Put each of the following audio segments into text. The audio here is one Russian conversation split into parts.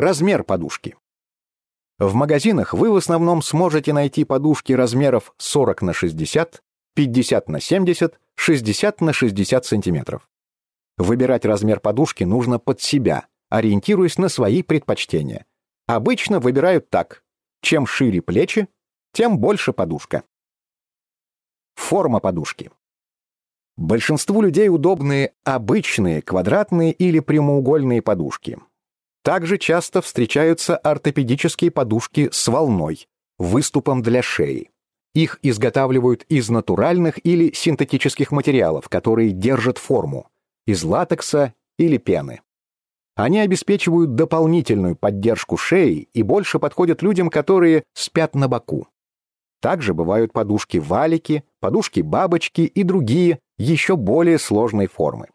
Размер подушки. В магазинах вы в основном сможете найти подушки размеров 40 на 60, 50 на 70, 60 на 60 сантиметров. Выбирать размер подушки нужно под себя, ориентируясь на свои предпочтения. Обычно выбирают так. Чем шире плечи, тем больше подушка. Форма подушки. Большинству людей удобны обычные квадратные или прямоугольные подушки. Также часто встречаются ортопедические подушки с волной, выступом для шеи. Их изготавливают из натуральных или синтетических материалов, которые держат форму, из латекса или пены. Они обеспечивают дополнительную поддержку шеи и больше подходят людям, которые спят на боку. Также бывают подушки-валики, подушки-бабочки и другие, еще более сложной формы.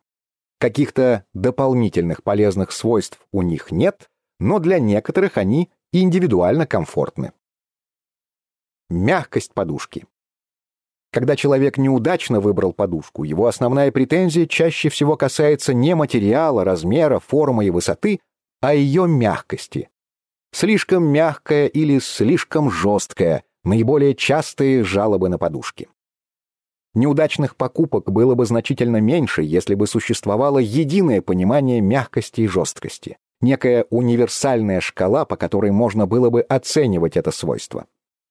Каких-то дополнительных полезных свойств у них нет, но для некоторых они индивидуально комфортны. Мягкость подушки. Когда человек неудачно выбрал подушку, его основная претензия чаще всего касается не материала, размера, формы и высоты, а ее мягкости. Слишком мягкая или слишком жесткая – наиболее частые жалобы на подушки. Неудачных покупок было бы значительно меньше, если бы существовало единое понимание мягкости и жесткости, некая универсальная шкала, по которой можно было бы оценивать это свойство.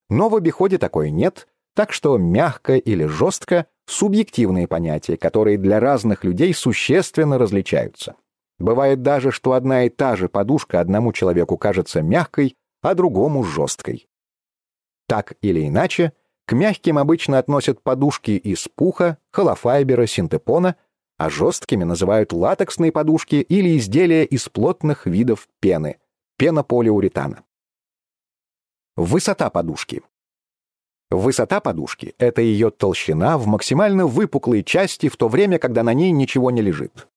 Но в обиходе такой нет, так что мягко или жестко — субъективные понятия, которые для разных людей существенно различаются. Бывает даже, что одна и та же подушка одному человеку кажется мягкой, а другому — жесткой. Так или иначе, к мягким обычно относят подушки из пуха, холофайбера, синтепона, а жесткими называют латексные подушки или изделия из плотных видов пены, пенополиуретана. Высота подушки. Высота подушки — это ее толщина в максимально выпуклой части в то время, когда на ней ничего не лежит.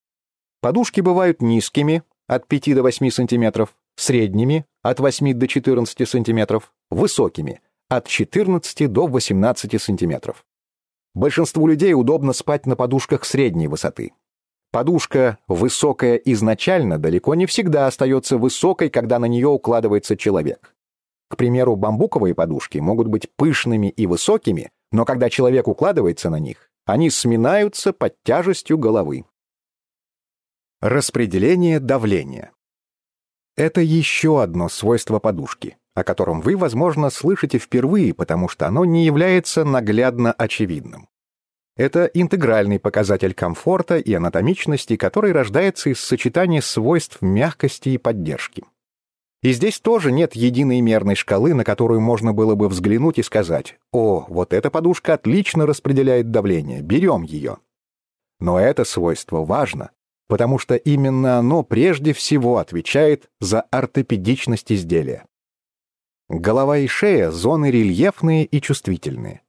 Подушки бывают низкими, от 5 до 8 см, средними, от 8 до 14 см, высокими, от 14 до 18 см. Большинству людей удобно спать на подушках средней высоты. Подушка, высокая изначально, далеко не всегда остается высокой, когда на нее укладывается человек. К примеру, бамбуковые подушки могут быть пышными и высокими, но когда человек укладывается на них, они сминаются под тяжестью головы. Распределение давления. Это еще одно свойство подушки, о котором вы, возможно, слышите впервые, потому что оно не является наглядно очевидным. Это интегральный показатель комфорта и анатомичности, который рождается из сочетания свойств мягкости и поддержки. И здесь тоже нет единой мерной шкалы, на которую можно было бы взглянуть и сказать «О, вот эта подушка отлично распределяет давление, берем ее». Но это свойство важно, потому что именно оно прежде всего отвечает за ортопедичность изделия. Голова и шея — зоны рельефные и чувствительные.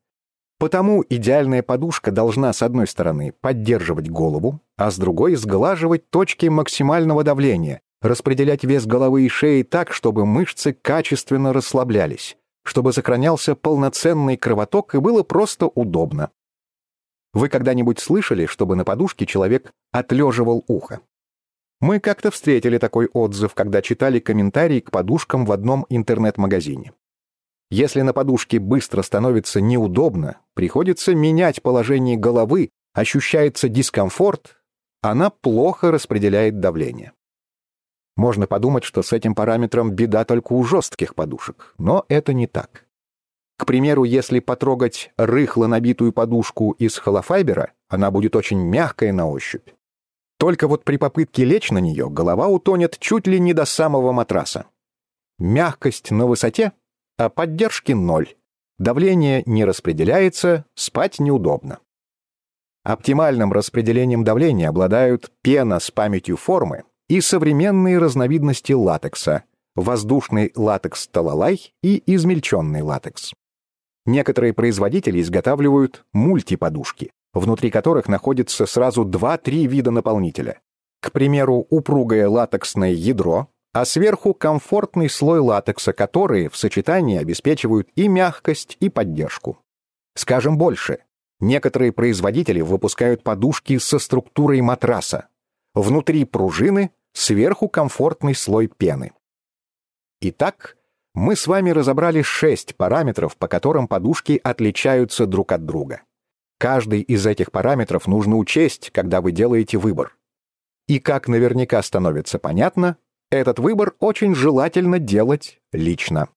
Потому идеальная подушка должна, с одной стороны, поддерживать голову, а с другой — сглаживать точки максимального давления, распределять вес головы и шеи так, чтобы мышцы качественно расслаблялись, чтобы сохранялся полноценный кровоток и было просто удобно. Вы когда-нибудь слышали, чтобы на подушке человек отлеживал ухо? Мы как-то встретили такой отзыв, когда читали комментарии к подушкам в одном интернет-магазине. Если на подушке быстро становится неудобно, приходится менять положение головы, ощущается дискомфорт, она плохо распределяет давление. Можно подумать, что с этим параметром беда только у жестких подушек, но это не так. К примеру, если потрогать рыхло набитую подушку из холофайбера, она будет очень мягкая на ощупь. Только вот при попытке лечь на нее голова утонет чуть ли не до самого матраса. Мягкость на высоте, а поддержки ноль. Давление не распределяется, спать неудобно. Оптимальным распределением давления обладают пена с памятью формы, и современные разновидности латекса — воздушный латекс талалай и измельченный латекс. Некоторые производители изготавливают мультиподушки, внутри которых находится сразу 2-3 вида наполнителя. К примеру, упругое латексное ядро, а сверху комфортный слой латекса, которые в сочетании обеспечивают и мягкость, и поддержку. Скажем больше, некоторые производители выпускают подушки со структурой матраса. Внутри пружины, Сверху комфортный слой пены. Итак, мы с вами разобрали шесть параметров, по которым подушки отличаются друг от друга. Каждый из этих параметров нужно учесть, когда вы делаете выбор. И как наверняка становится понятно, этот выбор очень желательно делать лично.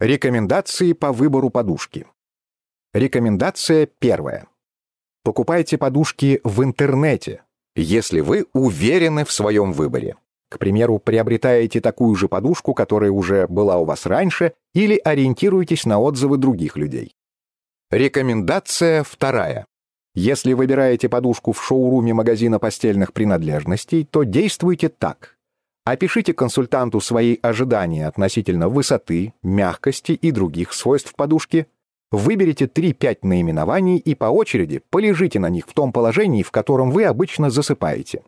Рекомендации по выбору подушки. Рекомендация первая. Покупайте подушки в интернете, если вы уверены в своем выборе. К примеру, приобретаете такую же подушку, которая уже была у вас раньше, или ориентируетесь на отзывы других людей. Рекомендация вторая. Если выбираете подушку в шоуруме магазина постельных принадлежностей, то действуйте так. Опишите консультанту свои ожидания относительно высоты, мягкости и других свойств подушки. Выберите 3-5 наименований и по очереди полежите на них в том положении, в котором вы обычно засыпаете.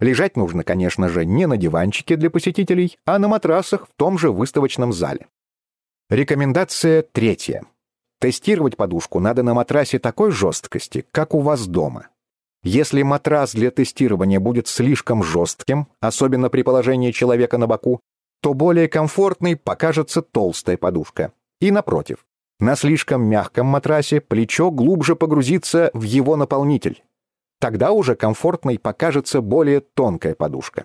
Лежать нужно, конечно же, не на диванчике для посетителей, а на матрасах в том же выставочном зале. Рекомендация третья. Тестировать подушку надо на матрасе такой жесткости, как у вас дома. Если матрас для тестирования будет слишком жестким, особенно при положении человека на боку, то более комфортной покажется толстая подушка. И напротив, на слишком мягком матрасе плечо глубже погрузится в его наполнитель, Тогда уже комфортной покажется более тонкая подушка.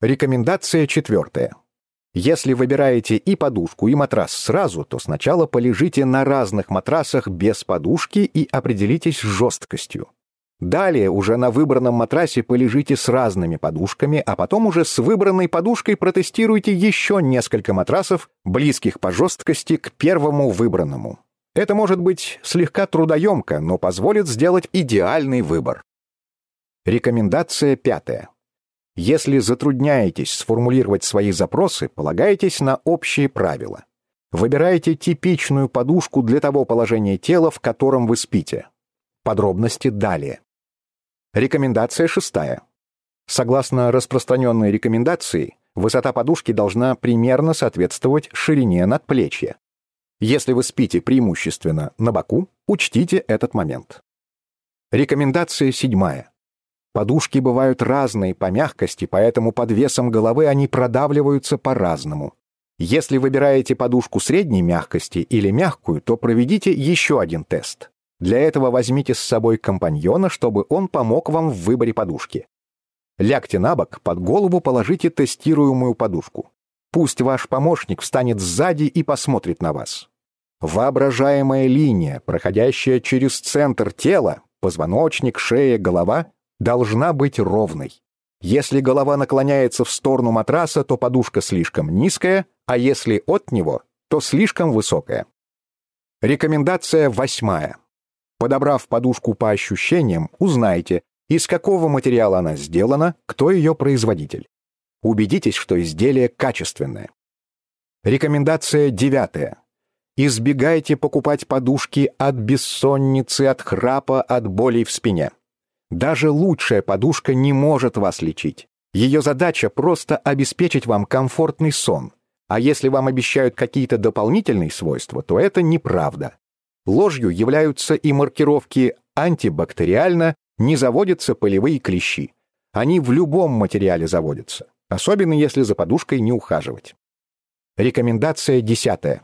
Рекомендация четвертая. Если выбираете и подушку, и матрас сразу, то сначала полежите на разных матрасах без подушки и определитесь с жесткостью. Далее уже на выбранном матрасе полежите с разными подушками, а потом уже с выбранной подушкой протестируйте еще несколько матрасов, близких по жесткости к первому выбранному. Это может быть слегка трудоемко, но позволит сделать идеальный выбор. Рекомендация пятая. Если затрудняетесь сформулировать свои запросы, полагайтесь на общие правила. Выбирайте типичную подушку для того положения тела, в котором вы спите. Подробности далее. Рекомендация шестая. Согласно распространенной рекомендации, высота подушки должна примерно соответствовать ширине надплечья. Если вы спите преимущественно на боку, учтите этот момент. Рекомендация седьмая. Подушки бывают разные по мягкости, поэтому под весом головы они продавливаются по-разному. Если выбираете подушку средней мягкости или мягкую, то проведите еще один тест. Для этого возьмите с собой компаньона, чтобы он помог вам в выборе подушки. Лягте на бок, под голову положите тестируемую подушку. Пусть ваш помощник встанет сзади и посмотрит на вас. Воображаемая линия, проходящая через центр тела, позвоночник, шея, голова, должна быть ровной. Если голова наклоняется в сторону матраса, то подушка слишком низкая, а если от него, то слишком высокая. Рекомендация восьмая. Подобрав подушку по ощущениям, узнайте, из какого материала она сделана, кто ее производитель. Убедитесь, что изделие качественное. Рекомендация девятая. Избегайте покупать подушки от бессонницы, от храпа, от болей в спине. Даже лучшая подушка не может вас лечить. Ее задача просто обеспечить вам комфортный сон. А если вам обещают какие-то дополнительные свойства, то это неправда. Ложью являются и маркировки антибактериально, не заводятся полевые клещи. Они в любом материале заводятся, особенно если за подушкой не ухаживать. Рекомендация десятая.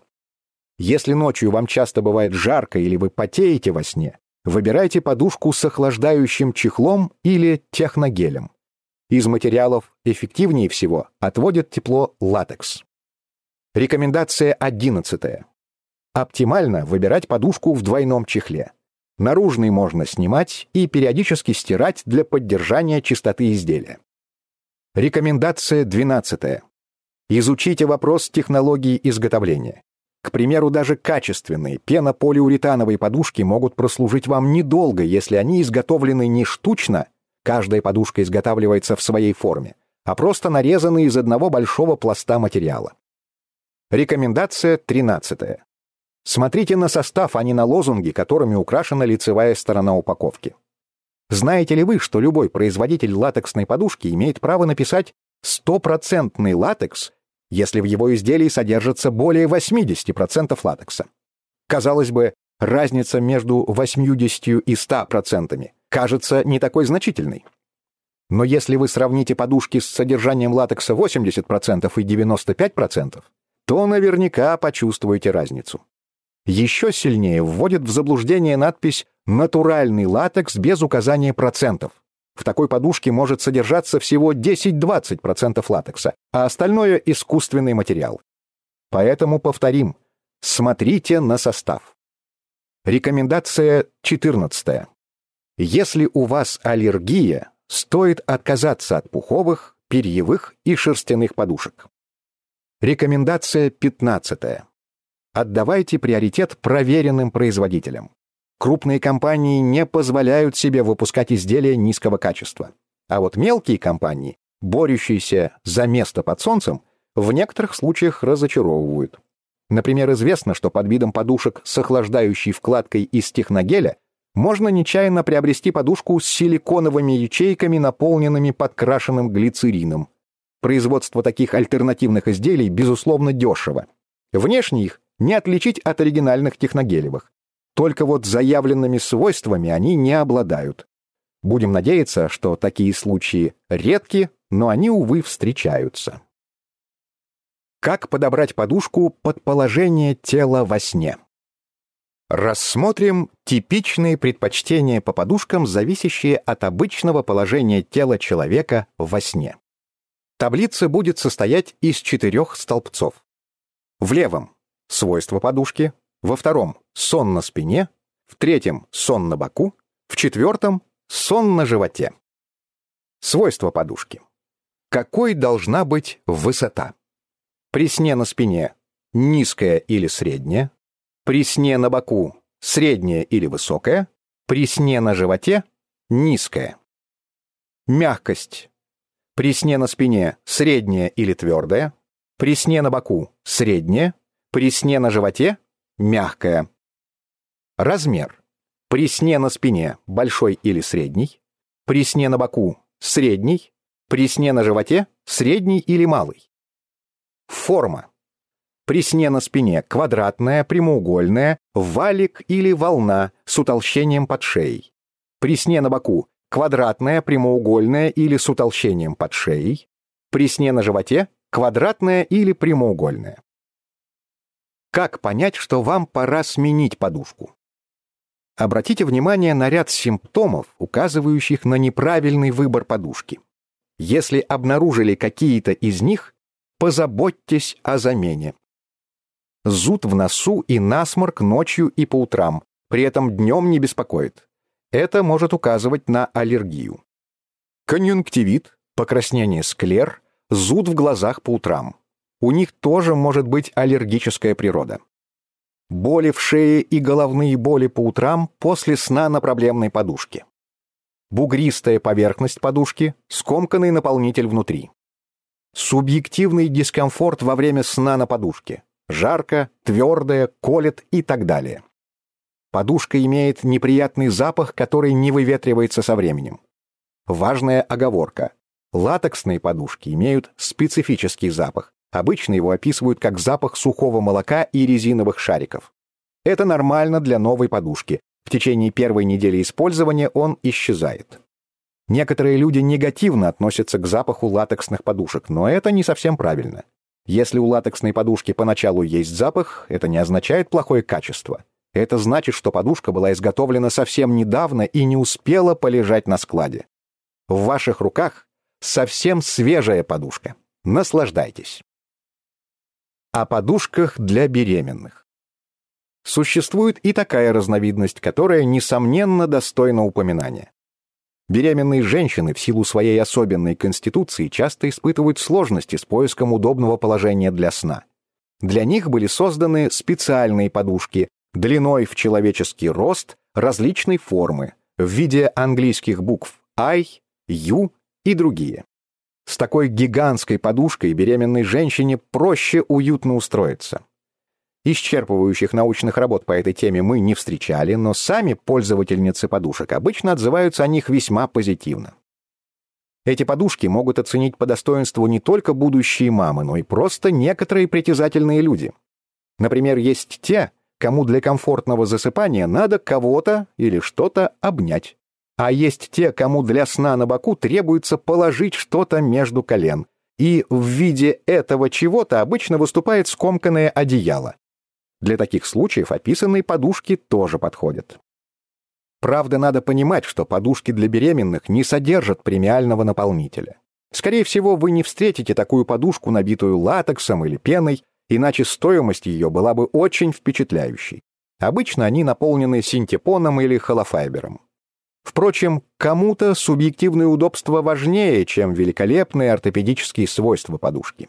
Если ночью вам часто бывает жарко или вы потеете во сне, выбирайте подушку с охлаждающим чехлом или техногелем. Из материалов эффективнее всего отводит тепло латекс. Рекомендация 11. Оптимально выбирать подушку в двойном чехле. Наружный можно снимать и периодически стирать для поддержания чистоты изделия. Рекомендация 12. Изучите вопрос технологии изготовления. К примеру, даже качественные пенополиуретановые подушки могут прослужить вам недолго, если они изготовлены не штучно, каждая подушка изготавливается в своей форме, а просто нарезаны из одного большого пласта материала. Рекомендация 13. Смотрите на состав, а не на лозунги, которыми украшена лицевая сторона упаковки. Знаете ли вы, что любой производитель латексной подушки имеет право написать «стопроцентный латекс» если в его изделии содержится более 80% латекса. Казалось бы, разница между 80 и 100% кажется не такой значительной. Но если вы сравните подушки с содержанием латекса 80% и 95%, то наверняка почувствуете разницу. Еще сильнее вводит в заблуждение надпись «натуральный латекс» без указания процентов. В такой подушке может содержаться всего 10-20% латекса, а остальное — искусственный материал. Поэтому повторим, смотрите на состав. Рекомендация 14. Если у вас аллергия, стоит отказаться от пуховых, перьевых и шерстяных подушек. Рекомендация 15. Отдавайте приоритет проверенным производителям. Крупные компании не позволяют себе выпускать изделия низкого качества. А вот мелкие компании, борющиеся за место под солнцем, в некоторых случаях разочаровывают. Например, известно, что под видом подушек с охлаждающей вкладкой из техногеля можно нечаянно приобрести подушку с силиконовыми ячейками, наполненными подкрашенным глицерином. Производство таких альтернативных изделий, безусловно, дешево. Внешне их не отличить от оригинальных техногелевых. Только вот заявленными свойствами они не обладают. Будем надеяться, что такие случаи редки, но они, увы, встречаются. Как подобрать подушку под положение тела во сне? Рассмотрим типичные предпочтения по подушкам, зависящие от обычного положения тела человека во сне. Таблица будет состоять из четырех столбцов. В левом — свойства подушки, во втором — сон на спине, в третьем — сон на боку, в четвертом — сон на животе. Свойства подушки. Какой должна быть высота? При сне на спине низкая или средняя, при сне на боку средняя или высокая, при сне на животе низкая. Мягкость. При сне на спине средняя или твердая, при сне на боку средняя, при сне на животе мягкая. Размер. При сне на спине большой или средний, при сне на боку средний, при сне на животе средний или малый. Форма. При сне на спине квадратная, прямоугольная, валик или волна с утолщением под шеей. При сне на боку квадратная, прямоугольная или с утолщением под шеей. При сне на животе квадратная или прямоугольная. Как понять, что вам пора сменить подушку? Обратите внимание на ряд симптомов, указывающих на неправильный выбор подушки. Если обнаружили какие-то из них, позаботьтесь о замене зуд в носу и насморк ночью и по утрам, при этом днем не беспокоит. Это может указывать на аллергию. Конъюнктивит, покраснение склер, зуд в глазах по утрам. У них тоже может быть аллергическая природа. Боли в шее и головные боли по утрам после сна на проблемной подушке. Бугристая поверхность подушки, скомканный наполнитель внутри. Субъективный дискомфорт во время сна на подушке жарко, твердое, колет и так далее. Подушка имеет неприятный запах, который не выветривается со временем. Важная оговорка. Латексные подушки имеют специфический запах. Обычно его описывают как запах сухого молока и резиновых шариков. Это нормально для новой подушки. В течение первой недели использования он исчезает. Некоторые люди негативно относятся к запаху латексных подушек, но это не совсем правильно. Если у латексной подушки поначалу есть запах, это не означает плохое качество. Это значит, что подушка была изготовлена совсем недавно и не успела полежать на складе. В ваших руках совсем свежая подушка. Наслаждайтесь. О подушках для беременных. Существует и такая разновидность, которая, несомненно, достойна упоминания. Беременные женщины в силу своей особенной конституции часто испытывают сложности с поиском удобного положения для сна. Для них были созданы специальные подушки длиной в человеческий рост различной формы в виде английских букв I, U и другие. С такой гигантской подушкой беременной женщине проще уютно устроиться. Исчерпывающих научных работ по этой теме мы не встречали, но сами пользовательницы подушек обычно отзываются о них весьма позитивно. Эти подушки могут оценить по достоинству не только будущие мамы, но и просто некоторые притязательные люди. Например, есть те, кому для комфортного засыпания надо кого-то или что-то обнять. А есть те, кому для сна на боку требуется положить что-то между колен. И в виде этого чего-то обычно выступает скомканное одеяло. Для таких случаев описанные подушки тоже подходят. Правда, надо понимать, что подушки для беременных не содержат премиального наполнителя. Скорее всего, вы не встретите такую подушку, набитую латексом или пеной, иначе стоимость ее была бы очень впечатляющей. Обычно они наполнены синтепоном или холофайбером. Впрочем, кому-то субъективные удобства важнее, чем великолепные ортопедические свойства подушки.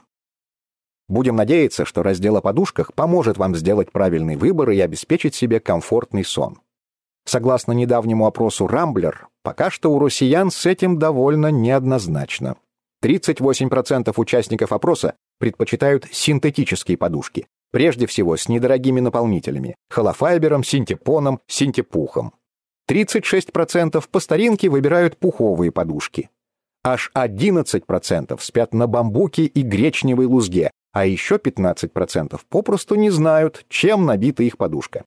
Будем надеяться, что раздел о подушках поможет вам сделать правильный выбор и обеспечить себе комфортный сон. Согласно недавнему опросу Рамблер, пока что у россиян с этим довольно неоднозначно. 38% участников опроса предпочитают синтетические подушки, прежде всего с недорогими наполнителями – холофайбером, синтепоном, синтепухом. 36% по старинке выбирают пуховые подушки. Аж 11% спят на бамбуке и гречневой лузге, а еще 15% попросту не знают, чем набита их подушка.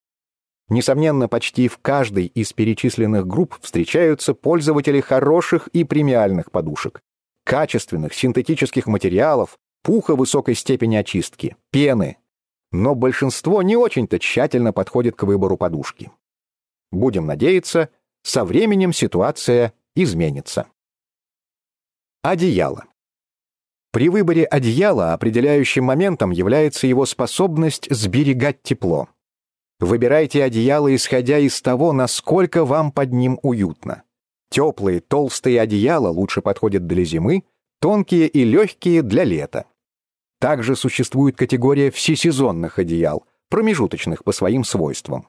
Несомненно, почти в каждой из перечисленных групп встречаются пользователи хороших и премиальных подушек, качественных синтетических материалов, пуха высокой степени очистки, пены. Но большинство не очень-то тщательно подходит к выбору подушки. Будем надеяться, со временем ситуация изменится. Одеяло. При выборе одеяла определяющим моментом является его способность сберегать тепло. Выбирайте одеяло, исходя из того, насколько вам под ним уютно. Теплые, толстые одеяла лучше подходят для зимы, тонкие и легкие для лета. Также существует категория всесезонных одеял, промежуточных по своим свойствам.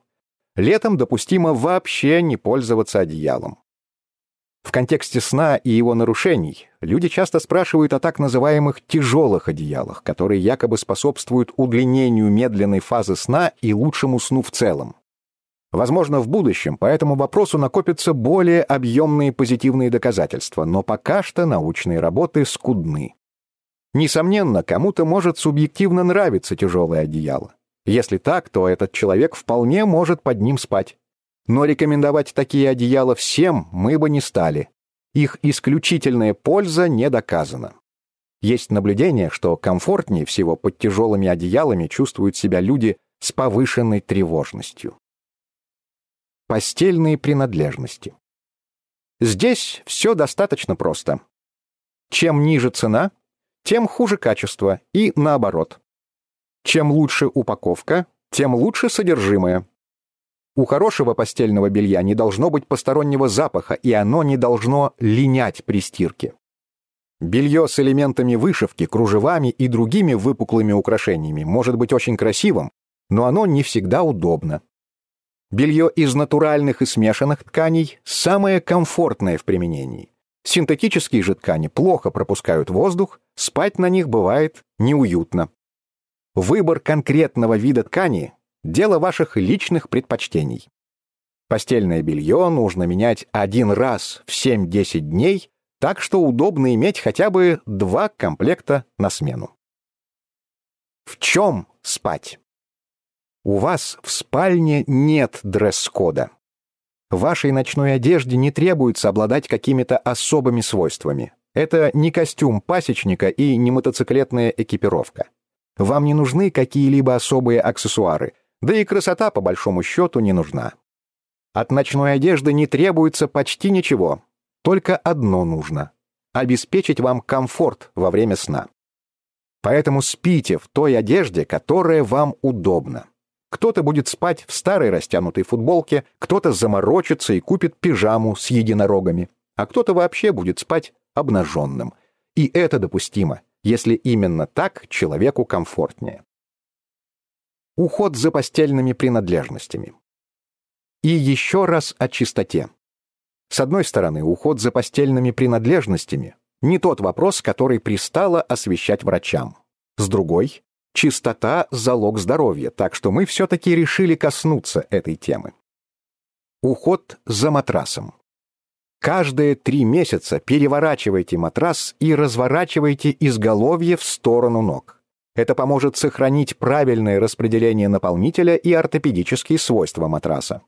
Летом допустимо вообще не пользоваться одеялом. В контексте сна и его нарушений люди часто спрашивают о так называемых тяжелых одеялах, которые якобы способствуют удлинению медленной фазы сна и лучшему сну в целом. Возможно, в будущем по этому вопросу накопятся более объемные позитивные доказательства, но пока что научные работы скудны. Несомненно, кому-то может субъективно нравиться тяжелое одеяло. Если так, то этот человек вполне может под ним спать. Но рекомендовать такие одеяла всем мы бы не стали. Их исключительная польза не доказана. Есть наблюдение, что комфортнее всего под тяжелыми одеялами чувствуют себя люди с повышенной тревожностью. Постельные принадлежности. Здесь все достаточно просто. Чем ниже цена, тем хуже качество, и наоборот. Чем лучше упаковка, тем лучше содержимое. У хорошего постельного белья не должно быть постороннего запаха, и оно не должно линять при стирке. Белье с элементами вышивки, кружевами и другими выпуклыми украшениями может быть очень красивым, но оно не всегда удобно. Белье из натуральных и смешанных тканей самое комфортное в применении. Синтетические же ткани плохо пропускают воздух, спать на них бывает неуютно. Выбор конкретного вида ткани – дело ваших личных предпочтений. Постельное белье нужно менять один раз в 7-10 дней, так что удобно иметь хотя бы два комплекта на смену. В чем спать? У вас в спальне нет дресс-кода. Вашей ночной одежде не требуется обладать какими-то особыми свойствами. Это не костюм пасечника и не мотоциклетная экипировка. Вам не нужны какие-либо особые аксессуары, да и красота, по большому счету, не нужна. От ночной одежды не требуется почти ничего. Только одно нужно — обеспечить вам комфорт во время сна. Поэтому спите в той одежде, которая вам удобна. Кто-то будет спать в старой растянутой футболке, кто-то заморочится и купит пижаму с единорогами, а кто-то вообще будет спать обнаженным. И это допустимо если именно так человеку комфортнее. Уход за постельными принадлежностями. И еще раз о чистоте. С одной стороны, уход за постельными принадлежностями не тот вопрос, который пристало освещать врачам. С другой, чистота – залог здоровья, так что мы все-таки решили коснуться этой темы. Уход за матрасом. Каждые три месяца переворачивайте матрас и разворачивайте изголовье в сторону ног. Это поможет сохранить правильное распределение наполнителя и ортопедические свойства матраса.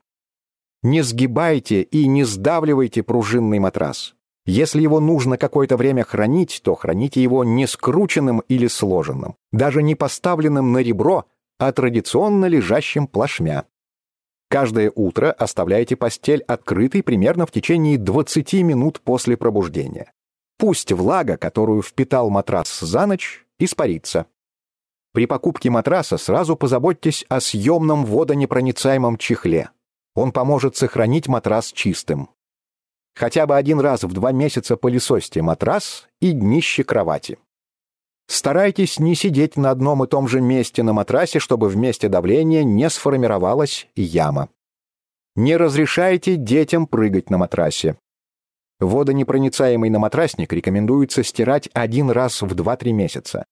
Не сгибайте и не сдавливайте пружинный матрас. Если его нужно какое-то время хранить, то храните его не скрученным или сложенным, даже не поставленным на ребро, а традиционно лежащим плашмя. Каждое утро оставляйте постель открытой примерно в течение 20 минут после пробуждения. Пусть влага, которую впитал матрас за ночь, испарится. При покупке матраса сразу позаботьтесь о съемном водонепроницаемом чехле. Он поможет сохранить матрас чистым. Хотя бы один раз в два месяца пылесосьте матрас и днище кровати. Старайтесь не сидеть на одном и том же месте на матрасе, чтобы в месте давления не сформировалась яма. Не разрешайте детям прыгать на матрасе. Водонепроницаемый наматрасник рекомендуется стирать один раз в 2-3 месяца.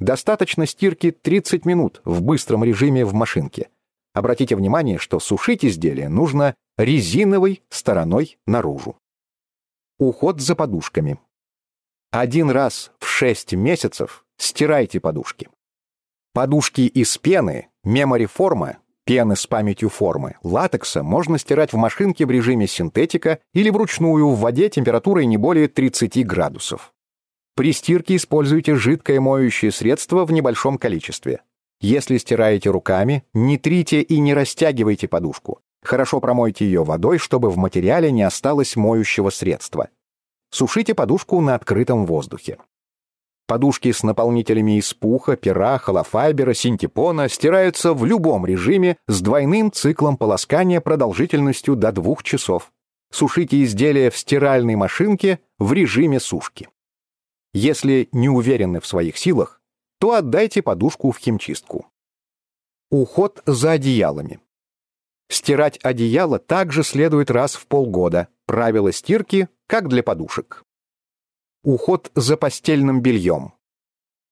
Достаточно стирки 30 минут в быстром режиме в машинке. Обратите внимание, что сушить изделие нужно резиновой стороной наружу. Уход за подушками. Один раз в 6 месяцев стирайте подушки. Подушки из пены, мемори-форма, пены с памятью формы, латекса можно стирать в машинке в режиме синтетика или вручную в воде температурой не более 30 градусов. При стирке используйте жидкое моющее средство в небольшом количестве. Если стираете руками, не трите и не растягивайте подушку. Хорошо промойте ее водой, чтобы в материале не осталось моющего средства. Сушите подушку на открытом воздухе. Подушки с наполнителями из пуха, пера, холофайбера, синтепона стираются в любом режиме с двойным циклом полоскания продолжительностью до двух часов. Сушите изделия в стиральной машинке в режиме сушки. Если не уверены в своих силах, то отдайте подушку в химчистку. Уход за одеялами. Стирать одеяло также следует раз в полгода. Правило стирки как для подушек. Уход за постельным бельем.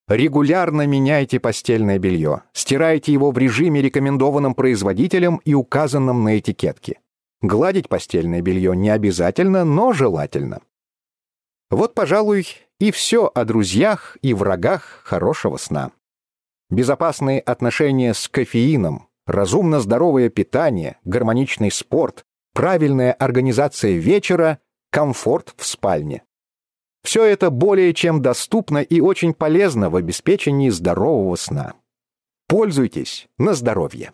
Регулярно меняйте постельное белье. Стирайте его в режиме, рекомендованном производителем и указанном на этикетке. Гладить постельное белье не обязательно, но желательно. Вот, пожалуй, и все о друзьях и врагах хорошего сна. Безопасные отношения с кофеином, разумно здоровое питание, гармоничный спорт, правильная организация вечера комфорт в спальне. Все это более чем доступно и очень полезно в обеспечении здорового сна. Пользуйтесь на здоровье.